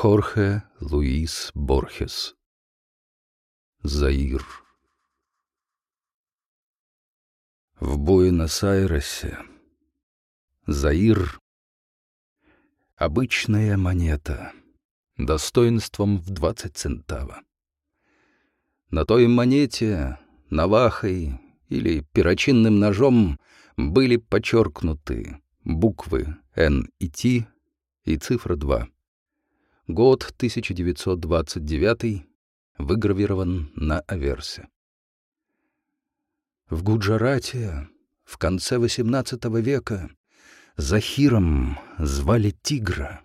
Хорхе Луис Борхес Заир В Буэнос-Айресе Заир — обычная монета, достоинством в двадцать центава. На той монете навахой или перочинным ножом были подчеркнуты буквы «Н» и «Т» и цифра 2. Год 1929 выгравирован на аверсе. В Гуджарате в конце XVIII века Захиром звали тигра.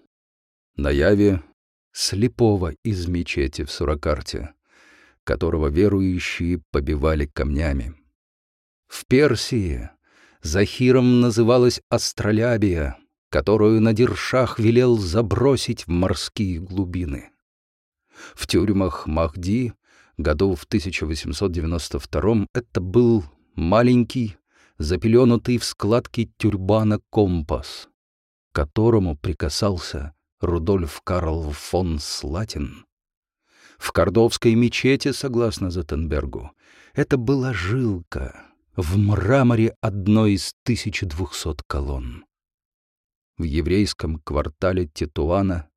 На Яве — слепого из мечети в Суракарте, которого верующие побивали камнями. В Персии Захиром называлась Астролябия, которую Надиршах велел забросить в морские глубины. В тюрьмах Махди году в 1892 это был маленький, запеленутый в складки тюрбана компас, к которому прикасался Рудольф Карл фон Слатин. В Кордовской мечети, согласно Зеттенбергу, это была жилка в мраморе одной из 1200 колонн. В еврейском квартале Тетуана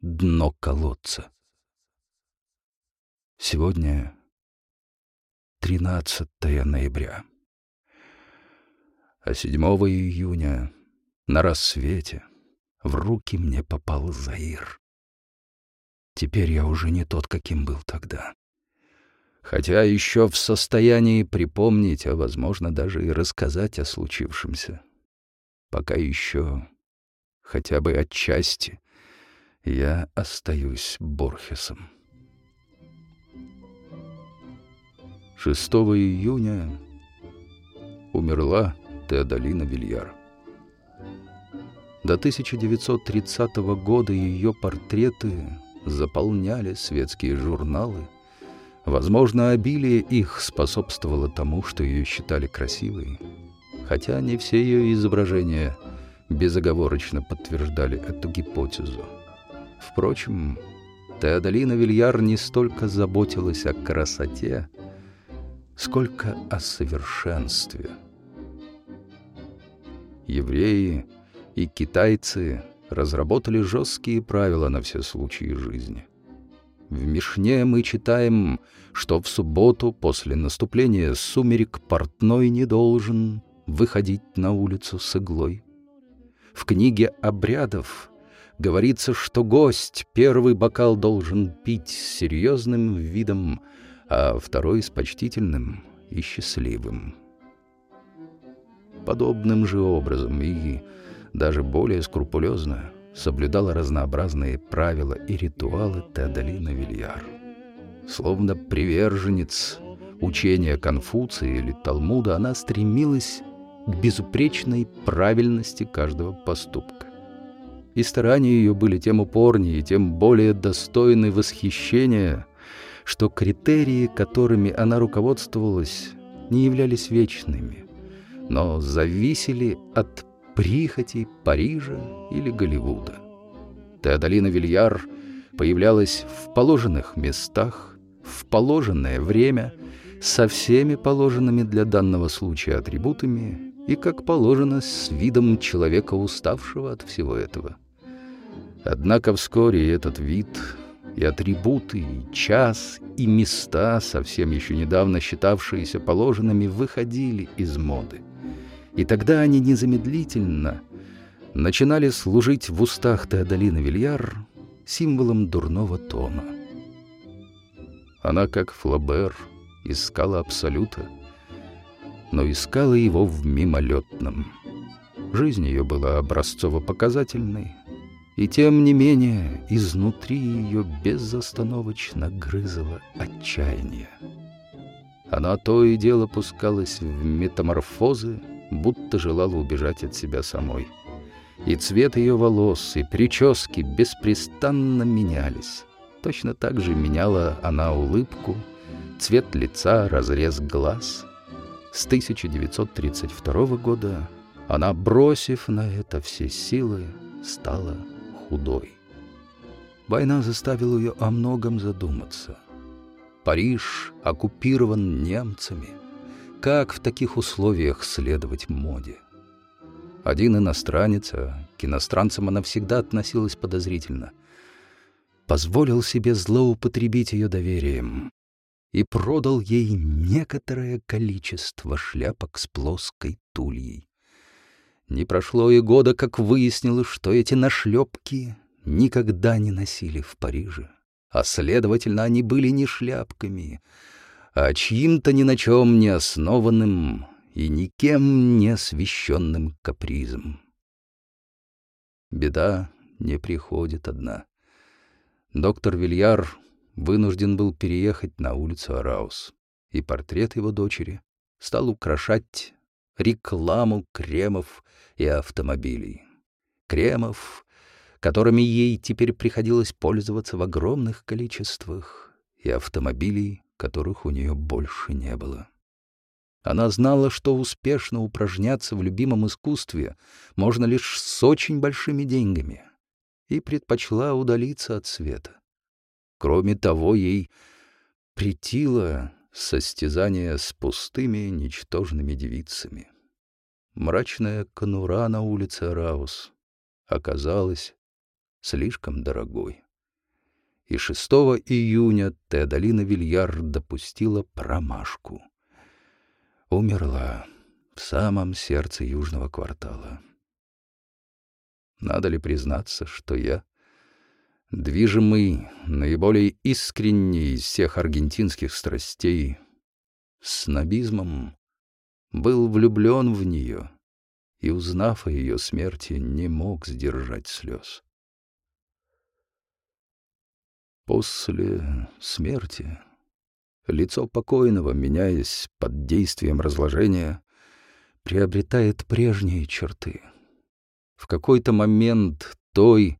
дно колодца. Сегодня 13 ноября. А 7 июня на рассвете в руки мне попал Заир. Теперь я уже не тот, каким был тогда. Хотя еще в состоянии припомнить, а, возможно, даже и рассказать о случившемся. Пока еще, хотя бы отчасти, я остаюсь Борхесом. 6 июня умерла Теодолина Вильяр. До 1930 года ее портреты заполняли светские журналы. Возможно, обилие их способствовало тому, что ее считали красивой, хотя не все ее изображения безоговорочно подтверждали эту гипотезу. Впрочем, Теодолина Вильяр не столько заботилась о красоте, сколько о совершенстве. Евреи и китайцы разработали жесткие правила на все случаи жизни. В Мишне мы читаем, что в субботу после наступления сумерек портной не должен выходить на улицу с иглой. В книге обрядов говорится, что гость первый бокал должен пить с серьезным видом, а второй с почтительным и счастливым. Подобным же образом и даже более скрупулезно соблюдала разнообразные правила и ритуалы Теодолина Вильяр. Словно приверженец учения Конфуция или Талмуда, она стремилась к безупречной правильности каждого поступка. И старания ее были тем упорнее и тем более достойны восхищения, что критерии, которыми она руководствовалась, не являлись вечными, но зависели от прихотей Парижа или Голливуда. Теодолина Вильяр появлялась в положенных местах, в положенное время, со всеми положенными для данного случая атрибутами и, как положено, с видом человека, уставшего от всего этого. Однако вскоре этот вид и атрибуты, и час, и места, совсем еще недавно считавшиеся положенными, выходили из моды. И тогда они незамедлительно начинали служить в устах Теодолины Вильяр символом дурного тона. Она, как Флабер, искала абсолюта, но искала его в мимолетном. Жизнь ее была образцово-показательной, и тем не менее изнутри ее безостановочно грызло отчаяние. Она то и дело пускалась в метаморфозы, будто желала убежать от себя самой. И цвет ее волос, и прически беспрестанно менялись. Точно так же меняла она улыбку, цвет лица, разрез глаз. С 1932 года она, бросив на это все силы, стала худой. Война заставила ее о многом задуматься. Париж оккупирован немцами. Как в таких условиях следовать моде? Один иностранец, а к иностранцам она всегда относилась подозрительно, позволил себе злоупотребить ее доверием и продал ей некоторое количество шляпок с плоской тульей. Не прошло и года, как выяснилось, что эти нашлепки никогда не носили в Париже, а, следовательно, они были не шляпками, а чьим-то ни на чем не основанным и никем не освященным капризом. Беда не приходит одна. Доктор Вильяр вынужден был переехать на улицу Араус, и портрет его дочери стал украшать рекламу кремов и автомобилей. Кремов, которыми ей теперь приходилось пользоваться в огромных количествах, и автомобилей, которых у нее больше не было. Она знала, что успешно упражняться в любимом искусстве можно лишь с очень большими деньгами, и предпочла удалиться от света. Кроме того, ей претило состязание с пустыми, ничтожными девицами. Мрачная конура на улице Раус оказалась слишком дорогой. И 6 июня Теодолина Вильяр допустила промашку — умерла в самом сердце южного квартала. Надо ли признаться, что я, движимый наиболее искренней из всех аргентинских страстей, снобизмом, был влюблен в нее и, узнав о ее смерти, не мог сдержать слез. После смерти Лицо покойного, меняясь под действием разложения, приобретает прежние черты. В какой-то момент той,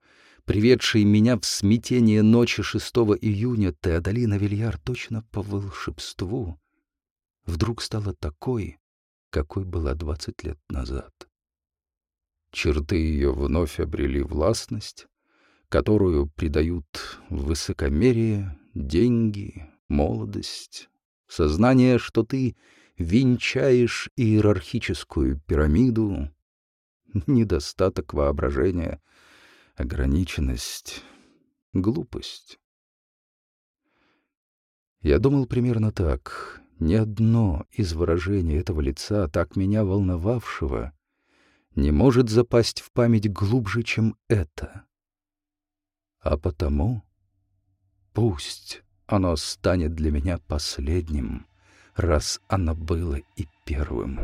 приведшей меня в смятение ночи 6 июня, Теодолина Вильяр точно по волшебству вдруг стала такой, какой была двадцать лет назад. Черты ее вновь обрели властность, которую придают высокомерие, деньги, молодость, сознание, что ты венчаешь иерархическую пирамиду, недостаток воображения, ограниченность, глупость. Я думал примерно так. Ни одно из выражений этого лица, так меня волновавшего, не может запасть в память глубже, чем это. А потому пусть оно станет для меня последним, раз оно было и первым.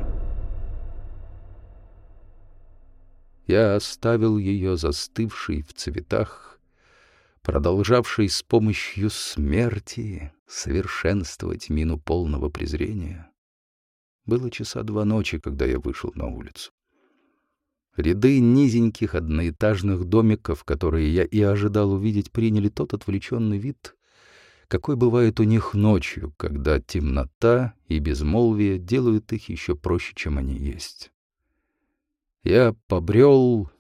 Я оставил ее застывшей в цветах, продолжавшей с помощью смерти совершенствовать мину полного презрения. Было часа два ночи, когда я вышел на улицу. Ряды низеньких одноэтажных домиков, которые я и ожидал увидеть, приняли тот отвлеченный вид, какой бывает у них ночью, когда темнота и безмолвие делают их еще проще, чем они есть. Я побрел,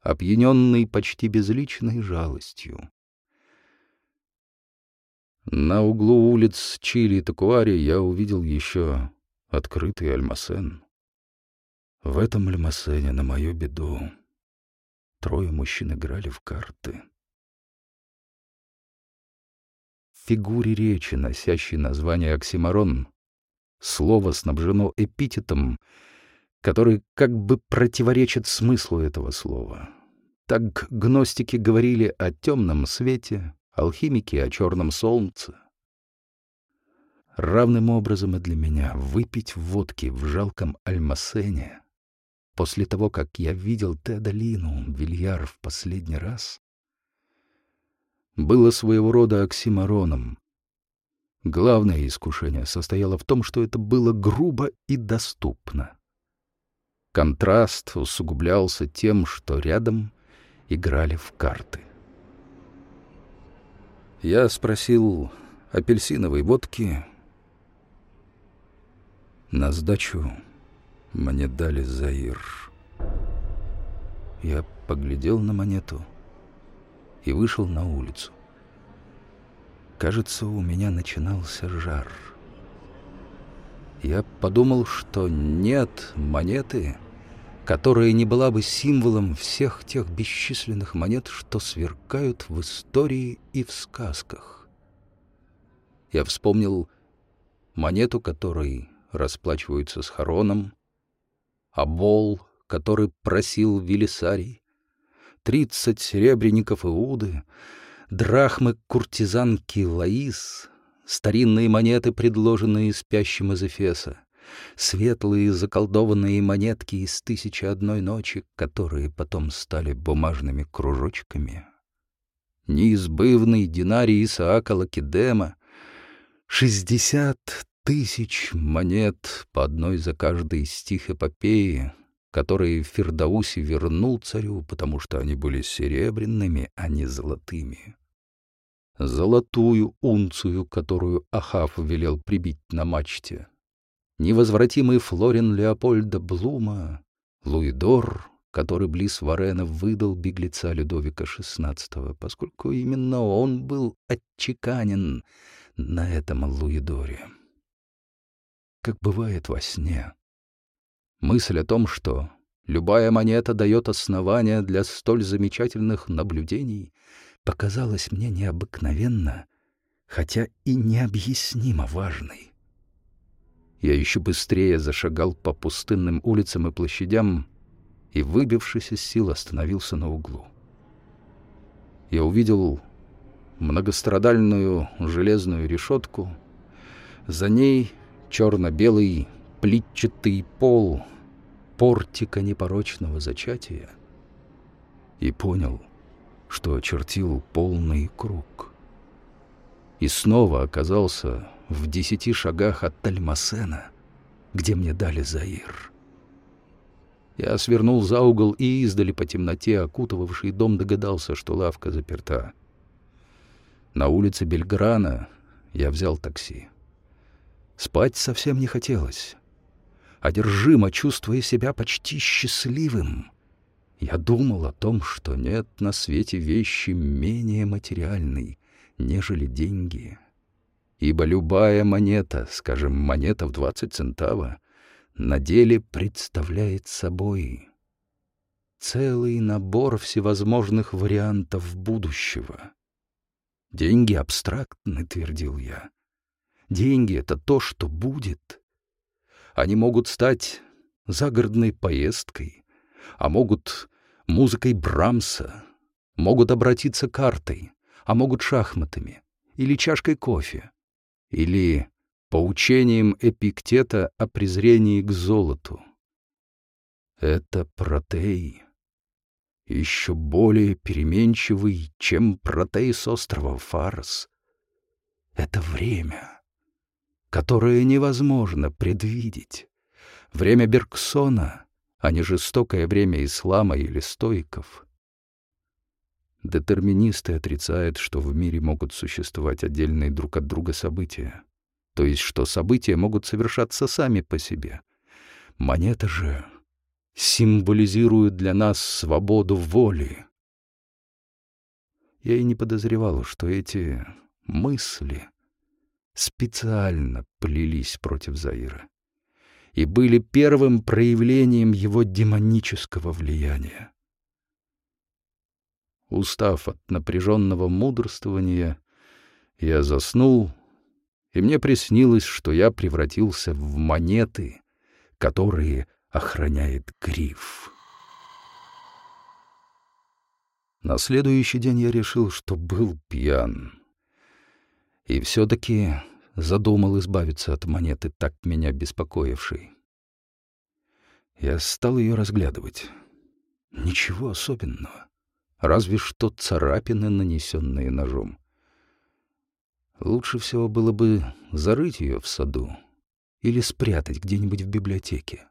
опьяненный почти безличной жалостью. На углу улиц Чили и Такуари я увидел еще открытый альмасен. В этом альмасене, на мою беду, трое мужчин играли в карты. фигуре речи, носящей название оксиморон. Слово снабжено эпитетом, который как бы противоречит смыслу этого слова. Так гностики говорили о темном свете, алхимики — о черном солнце. Равным образом и для меня выпить водки в жалком альмасене после того, как я видел Теодолину Вильяр в последний раз, было своего рода оксимороном. Главное искушение состояло в том, что это было грубо и доступно. Контраст усугублялся тем, что рядом играли в карты. Я спросил апельсиновой водки. На сдачу мне дали заир. Я поглядел на монету — и вышел на улицу. Кажется, у меня начинался жар. Я подумал, что нет монеты, которая не была бы символом всех тех бесчисленных монет, что сверкают в истории и в сказках. Я вспомнил монету, которой расплачиваются с хороном, обол, который просил Велисарий, тридцать серебряников Иуды, драхмы куртизанки Лаис, старинные монеты, предложенные спящим из Эфеса, светлые заколдованные монетки из «Тысячи одной ночи», которые потом стали бумажными кружочками, неизбывный динарий Исаака Лакедема, шестьдесят тысяч монет по одной за каждый стих эпопеи, которые Фердауси вернул царю, потому что они были серебряными, а не золотыми. Золотую унцию, которую Ахав велел прибить на мачте. Невозвратимый Флорин Леопольда Блума, Луидор, который близ Варена выдал беглеца Людовика XVI, поскольку именно он был отчеканен на этом Луидоре. Как бывает во сне, Мысль о том, что любая монета дает основания для столь замечательных наблюдений, показалась мне необыкновенно, хотя и необъяснимо важной. Я еще быстрее зашагал по пустынным улицам и площадям и, выбившись из сил, остановился на углу. Я увидел многострадальную железную решетку, за ней черно-белый плитчатый пол портика непорочного зачатия и понял, что очертил полный круг. И снова оказался в десяти шагах от Тальмасена, где мне дали Заир. Я свернул за угол и издали по темноте, окутывавший дом, догадался, что лавка заперта. На улице Бельграна я взял такси. Спать совсем не хотелось одержимо чувствуя себя почти счастливым. Я думал о том, что нет на свете вещи менее материальной, нежели деньги. Ибо любая монета, скажем, монета в двадцать центава, на деле представляет собой целый набор всевозможных вариантов будущего. Деньги абстрактны, твердил я. Деньги — это то, что будет, они могут стать загородной поездкой, а могут музыкой Брамса, могут обратиться картой, а могут шахматами или чашкой кофе, или поучением Эпиктета о презрении к золоту. Это протей, еще более переменчивый, чем протей с острова Фарс. Это время — которое невозможно предвидеть. Время Бергсона, а не жестокое время ислама или стоиков. Детерминисты отрицают, что в мире могут существовать отдельные друг от друга события, то есть что события могут совершаться сами по себе. Монета же символизирует для нас свободу воли. Я и не подозревал, что эти мысли — специально плелись против Заира и были первым проявлением его демонического влияния. Устав от напряженного мудрствования, я заснул, и мне приснилось, что я превратился в монеты, которые охраняет гриф. На следующий день я решил, что был пьян. И все-таки задумал избавиться от монеты, так меня беспокоившей. Я стал ее разглядывать. Ничего особенного. Разве что царапины, нанесенные ножом. Лучше всего было бы зарыть ее в саду или спрятать где-нибудь в библиотеке.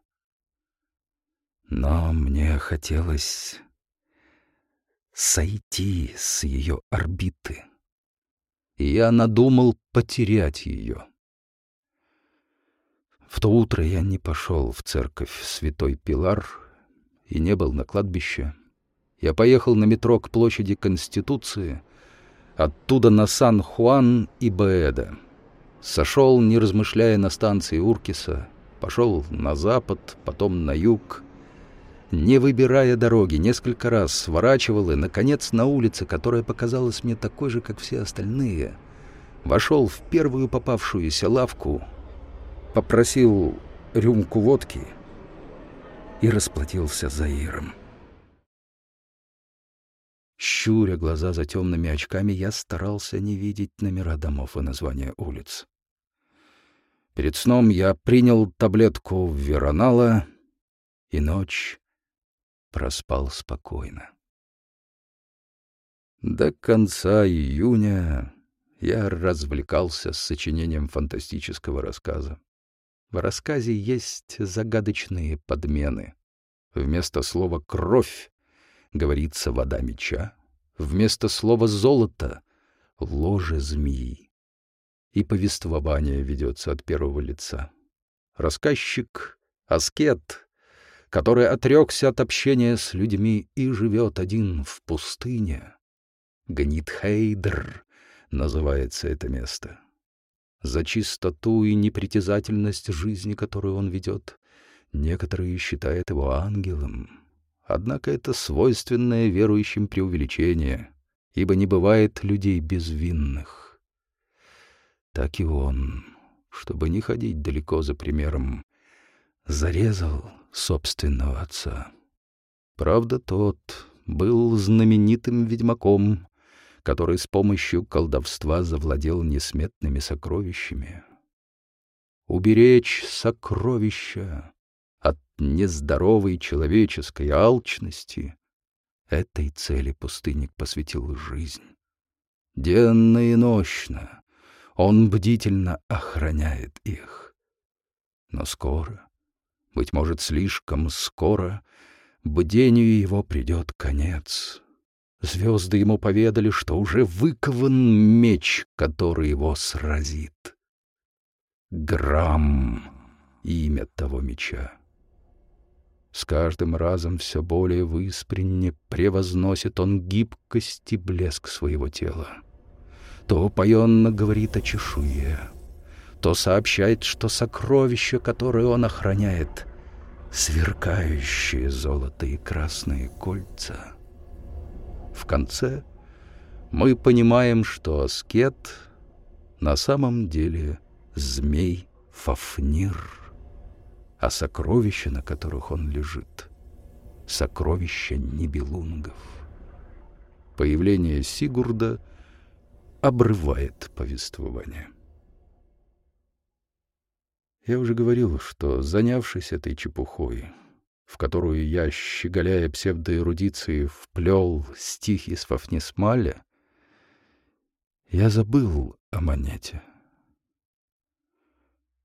Но мне хотелось сойти с ее орбиты и я надумал потерять ее. В то утро я не пошел в церковь Святой Пилар и не был на кладбище. Я поехал на метро к площади Конституции, оттуда на Сан-Хуан и Баэда. Сошел, не размышляя, на станции Уркиса, пошел на запад, потом на юг, не выбирая дороги, несколько раз сворачивал и, наконец, на улице, которая показалась мне такой же, как все остальные, вошел в первую попавшуюся лавку, попросил рюмку водки и расплатился за Иром. Щуря глаза за темными очками, я старался не видеть номера домов и названия улиц. Перед сном я принял таблетку Веронала, и ночь проспал спокойно. До конца июня я развлекался с сочинением фантастического рассказа. В рассказе есть загадочные подмены. Вместо слова «кровь» говорится «вода меча», вместо слова «золото» — «ложе змеи». И повествование ведется от первого лица. Рассказчик — аскет, который отрекся от общения с людьми и живет один в пустыне. Гнитхейдр называется это место за чистоту и непритязательность жизни, которую он ведет. Некоторые считают его ангелом. Однако это свойственное верующим преувеличение, ибо не бывает людей безвинных. Так и он, чтобы не ходить далеко за примером, зарезал собственного отца. Правда, тот был знаменитым ведьмаком, который с помощью колдовства завладел несметными сокровищами. Уберечь сокровища от нездоровой человеческой алчности — этой цели пустынник посвятил жизнь. Денно и нощно он бдительно охраняет их. Но скоро, быть может, слишком скоро, бдению его придет конец — Звезды ему поведали, что уже выкован меч, который его сразит. Грамм — имя того меча. С каждым разом все более выспренне превозносит он гибкость и блеск своего тела. То упоенно говорит о чешуе, то сообщает, что сокровища, которые он охраняет, сверкающие золото и красные кольца — в конце мы понимаем, что аскет на самом деле змей Фафнир, а сокровища, на которых он лежит, сокровища Нибелунгов. Появление Сигурда обрывает повествование. Я уже говорил, что, занявшись этой чепухой, в которую я, щеголяя псевдоэрудицией, вплел стихи с Фафнисмаля, я забыл о монете.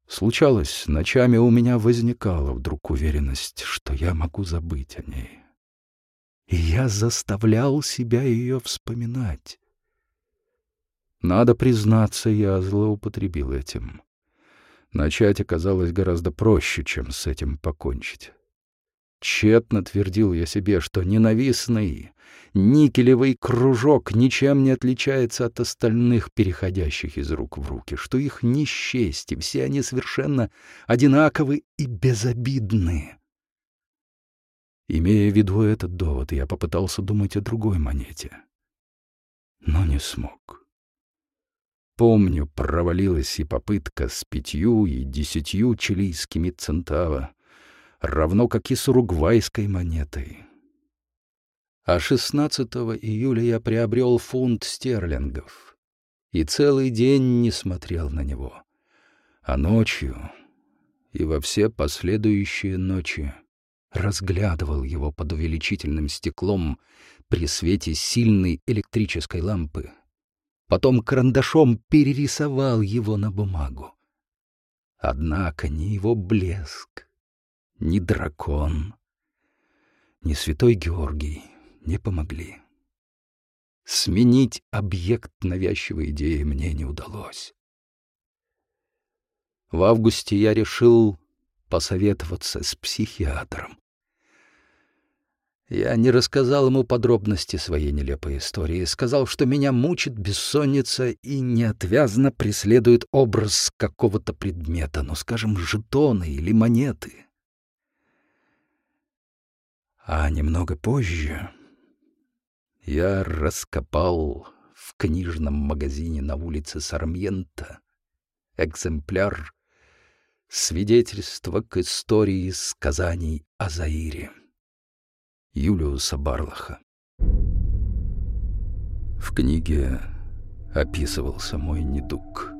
Случалось, ночами у меня возникала вдруг уверенность, что я могу забыть о ней. И я заставлял себя ее вспоминать. Надо признаться, я злоупотребил этим. Начать оказалось гораздо проще, чем с этим покончить. Тщетно твердил я себе, что ненавистный никелевый кружок ничем не отличается от остальных, переходящих из рук в руки, что их не счесть, и все они совершенно одинаковы и безобидны. Имея в виду этот довод, я попытался думать о другой монете, но не смог. Помню, провалилась и попытка с пятью и десятью чилийскими центава, равно как и с уругвайской монетой. А 16 июля я приобрел фунт стерлингов и целый день не смотрел на него, а ночью и во все последующие ночи разглядывал его под увеличительным стеклом при свете сильной электрической лампы. Потом карандашом перерисовал его на бумагу. Однако ни его блеск, ни дракон, ни святой Георгий не помогли. Сменить объект навязчивой идеи мне не удалось. В августе я решил посоветоваться с психиатром. Я не рассказал ему подробности своей нелепой истории, сказал, что меня мучит бессонница и неотвязно преследует образ какого-то предмета, ну, скажем, жетоны или монеты. А немного позже я раскопал в книжном магазине на улице Сармьента экземпляр свидетельства к истории сказаний о Заире. Юлиуса Барлаха. В книге описывался мой недуг.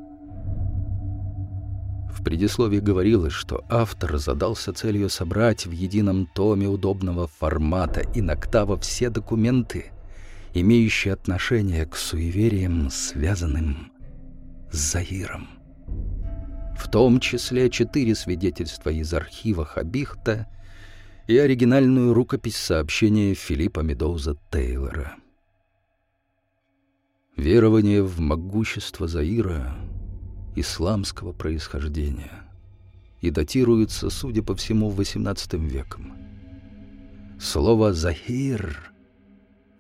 В предисловии говорилось, что автор задался целью собрать в едином томе удобного формата и ноктава все документы, имеющие отношение к суевериям, связанным с Заиром. В том числе четыре свидетельства из архива Хабихта — и оригинальную рукопись сообщения Филиппа Медоуза Тейлора. Верование в могущество Заира исламского происхождения и датируется, судя по всему, XVIII веком. Слово «захир»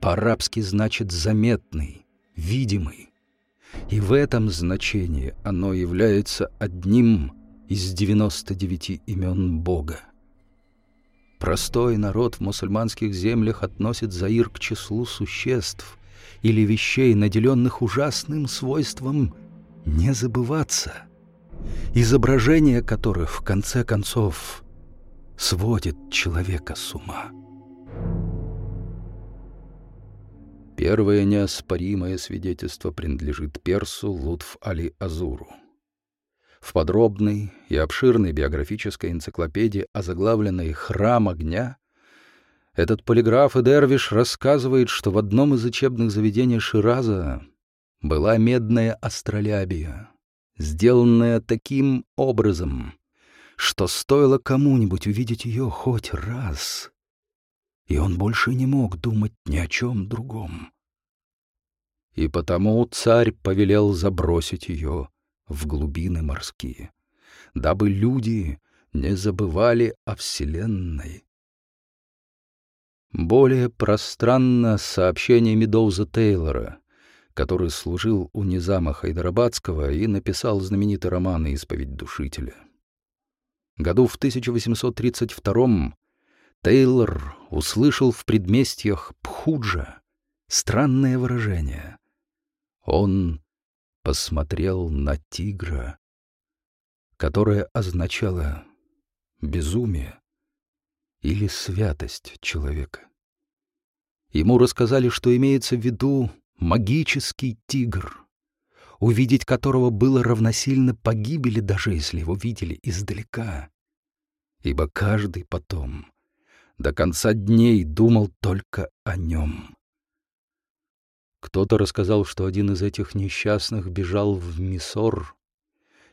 по-арабски значит «заметный», «видимый», и в этом значении оно является одним из 99 имен Бога. Простой народ в мусульманских землях относит Заир к числу существ или вещей, наделенных ужасным свойством не забываться, изображение которых, в конце концов, сводит человека с ума. Первое неоспоримое свидетельство принадлежит персу Лутф Али Азуру в подробной и обширной биографической энциклопедии, озаглавленной «Храм огня», этот полиграф и дервиш рассказывает, что в одном из учебных заведений Шираза была медная астролябия, сделанная таким образом, что стоило кому-нибудь увидеть ее хоть раз, и он больше не мог думать ни о чем другом. И потому царь повелел забросить ее в глубины морские, дабы люди не забывали о Вселенной. Более пространно сообщение Медоуза Тейлора, который служил у Низама Хайдарабадского и написал знаменитый роман «Исповедь душителя». Году в 1832 Тейлор услышал в предместьях Пхуджа странное выражение. Он посмотрел на тигра, которое означало безумие или святость человека. Ему рассказали, что имеется в виду магический тигр, увидеть которого было равносильно погибели, даже если его видели издалека, ибо каждый потом до конца дней думал только о нем. Кто-то рассказал, что один из этих несчастных бежал в Мисор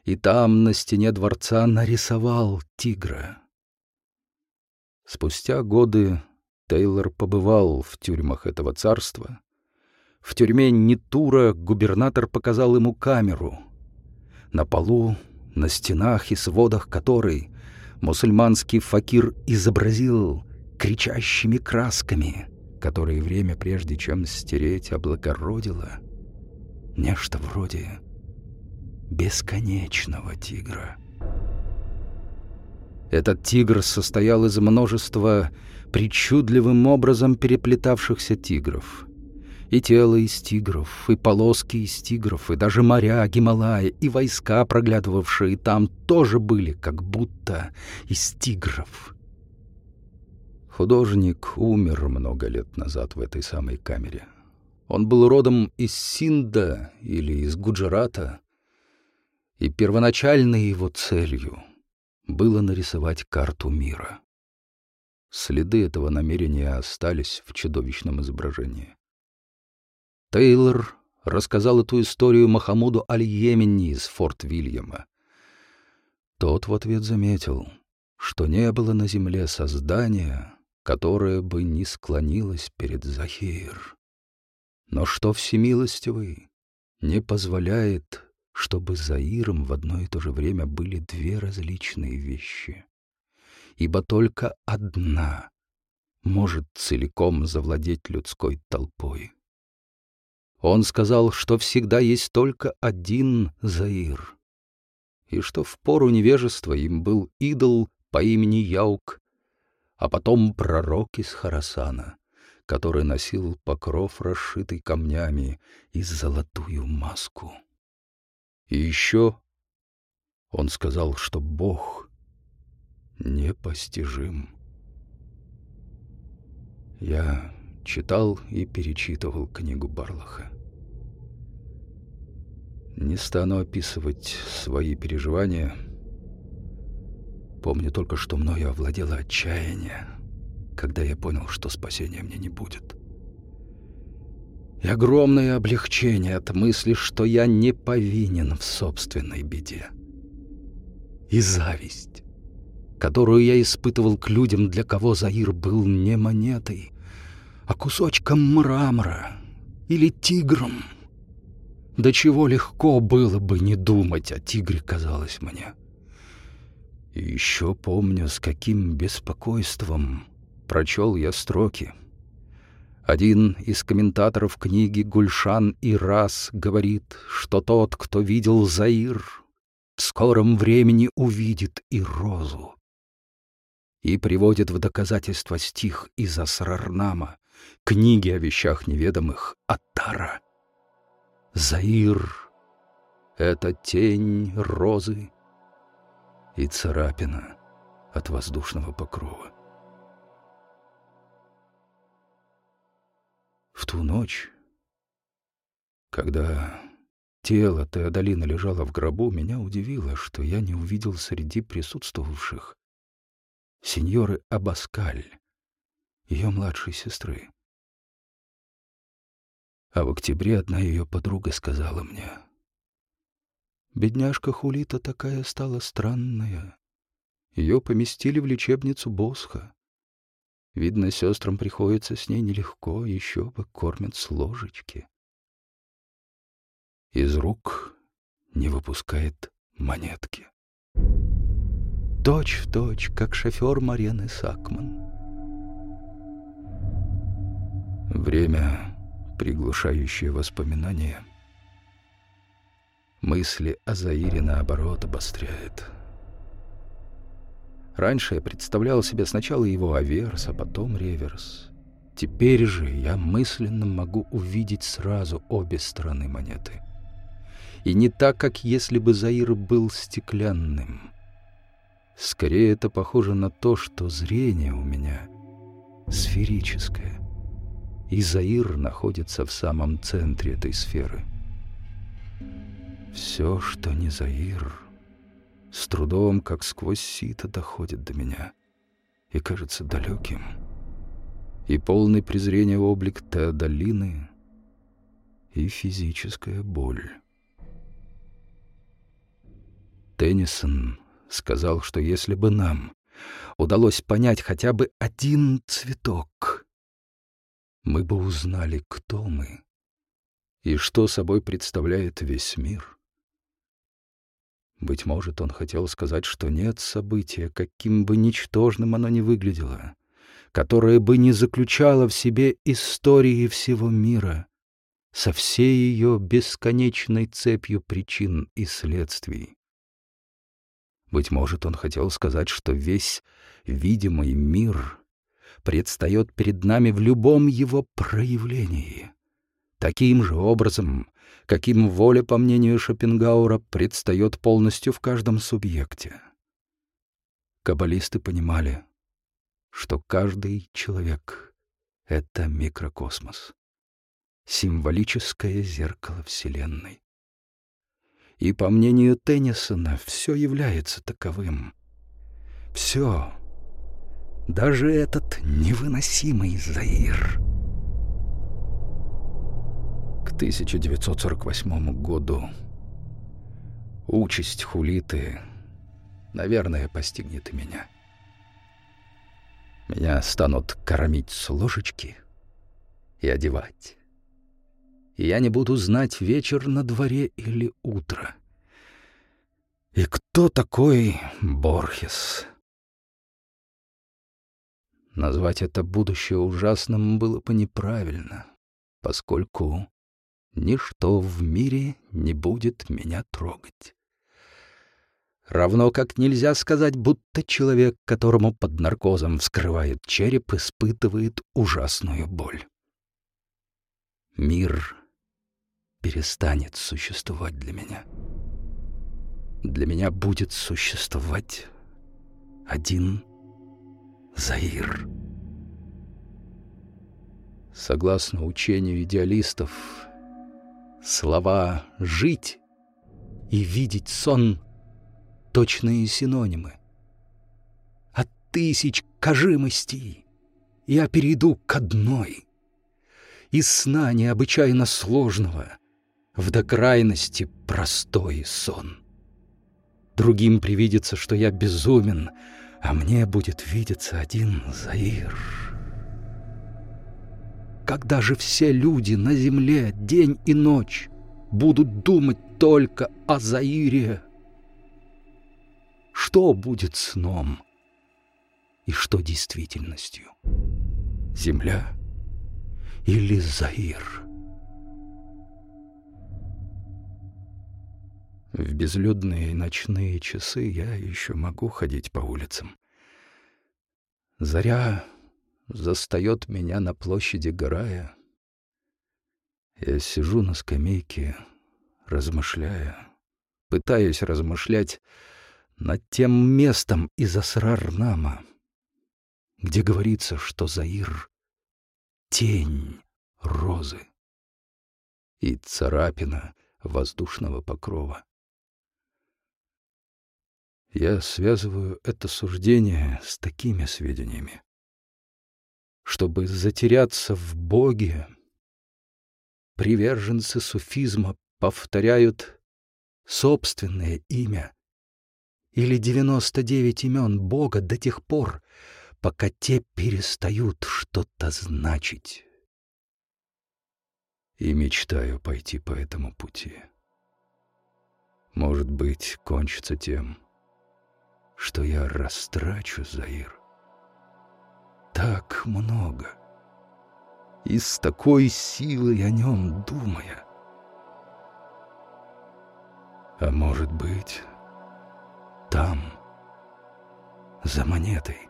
и там на стене дворца нарисовал тигра. Спустя годы Тейлор побывал в тюрьмах этого царства. В тюрьме Нитура губернатор показал ему камеру. На полу, на стенах и сводах которой мусульманский факир изобразил кричащими красками — которое время прежде чем стереть облагородило, нечто вроде бесконечного тигра. Этот тигр состоял из множества причудливым образом переплетавшихся тигров. И тело из тигров, и полоски из тигров, и даже моря, Гималая, и войска, проглядывавшие там, тоже были как будто из тигров. Художник умер много лет назад в этой самой камере. Он был родом из Синда или из Гуджарата, и первоначальной его целью было нарисовать карту мира. Следы этого намерения остались в чудовищном изображении. Тейлор рассказал эту историю Махамуду Аль-Йемени из Форт Вильяма. Тот в ответ заметил, что не было на земле создания, которая бы не склонилась перед Захир. Но что всемилостивый не позволяет, чтобы Заиром в одно и то же время были две различные вещи. Ибо только одна может целиком завладеть людской толпой. Он сказал, что всегда есть только один Заир, и что в пору невежества им был идол по имени Яук, а потом пророк из Харасана, который носил покров, расшитый камнями, и золотую маску. И еще он сказал, что Бог непостижим. Я читал и перечитывал книгу Барлаха. Не стану описывать свои переживания. Помню только, что мною овладело отчаяние, когда я понял, что спасения мне не будет. И огромное облегчение от мысли, что я не повинен в собственной беде. И зависть, которую я испытывал к людям, для кого Заир был не монетой, а кусочком мрамора или тигром. До чего легко было бы не думать о тигре, казалось мне. И еще помню, с каким беспокойством прочел я строки. Один из комментаторов книги Гульшан и раз говорит, что тот, кто видел Заир, в скором времени увидит и розу и приводит в доказательство стих из Асрарнама, книги о вещах неведомых Атара. Заир — это тень розы и царапина от воздушного покрова. В ту ночь, когда тело Теодолина лежало в гробу, меня удивило, что я не увидел среди присутствовавших сеньоры Абаскаль, ее младшей сестры. А в октябре одна ее подруга сказала мне, «Бедняжка Хулита такая стала странная. Ее поместили в лечебницу Босха. Видно, сестрам приходится с ней нелегко, еще бы кормят с ложечки. Из рук не выпускает монетки точь в точь, как шофер Марены Сакман. Время, приглушающее воспоминания, мысли о Заире, наоборот, обостряет. Раньше я представлял себе сначала его аверс, а потом реверс. Теперь же я мысленно могу увидеть сразу обе стороны монеты. И не так, как если бы Заир был стеклянным — Скорее это похоже на то, что зрение у меня сферическое, и Заир находится в самом центре этой сферы. Все, что не Заир, с трудом, как сквозь сито, доходит до меня и кажется далеким. И полный презрения облик Теодолины и физическая боль. Теннисон сказал, что если бы нам удалось понять хотя бы один цветок, мы бы узнали, кто мы и что собой представляет весь мир. Быть может, он хотел сказать, что нет события, каким бы ничтожным оно ни выглядело, которое бы не заключало в себе истории всего мира со всей ее бесконечной цепью причин и следствий. Быть может, он хотел сказать, что весь видимый мир предстает перед нами в любом его проявлении. Таким же образом, каким воля, по мнению Шопенгаура, предстает полностью в каждом субъекте. Каббалисты понимали, что каждый человек — это микрокосмос, символическое зеркало Вселенной. И, по мнению Теннисона, все является таковым. Все. Даже этот невыносимый Заир. К 1948 году участь Хулиты, наверное, постигнет и меня. Меня станут кормить с ложечки и одевать и я не буду знать, вечер на дворе или утро. И кто такой Борхес? Назвать это будущее ужасным было бы неправильно, поскольку ничто в мире не будет меня трогать. Равно как нельзя сказать, будто человек, которому под наркозом вскрывают череп, испытывает ужасную боль. Мир перестанет существовать для меня. Для меня будет существовать один Заир. Согласно учению идеалистов, слова «жить» и «видеть сон» — точные синонимы. От тысяч кажимостей я перейду к одной. Из сна необычайно сложного в до крайности простой сон. Другим привидится, что я безумен, а мне будет видеться один Заир. Когда же все люди на земле день и ночь будут думать только о Заире, что будет сном и что действительностью? Земля или Заир? В безлюдные ночные часы я еще могу ходить по улицам. Заря застает меня на площади Гарая. Я сижу на скамейке, размышляя, пытаясь размышлять над тем местом из Асрарнама, где говорится, что Заир — тень розы и царапина воздушного покрова. Я связываю это суждение с такими сведениями. Чтобы затеряться в Боге, приверженцы суфизма повторяют собственное имя или 99 имен Бога до тех пор, пока те перестают что-то значить. И мечтаю пойти по этому пути. Может быть, кончится тем, что я растрачу, Заир. Так много. И с такой силой о нем думая. А может быть, там, за монетой,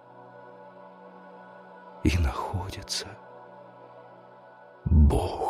и находится Бог.